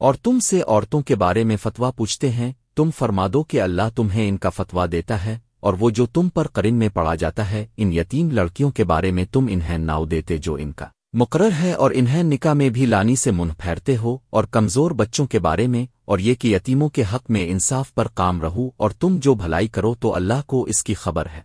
اور تم سے عورتوں کے بارے میں فتویٰ پوچھتے ہیں، تم فرما دو کہ اللہ تمہیں ان کا فتویٰ دیتا ہے، اور وہ جو تم پر قرن میں پڑا جاتا ہے، ان یتیم لڑکیوں کے بارے میں تم انہیں ناؤ دیتے جو ان کا مقرر ہے اور انہیں نکاح میں بھی لانی سے منہ پھیرتے ہو، اور کمزور بچوں کے بارے میں، اور یہ کہ یتیموں کے حق میں انصاف پر کام رہو، اور تم جو بھلائی کرو تو اللہ کو اس کی خبر ہے۔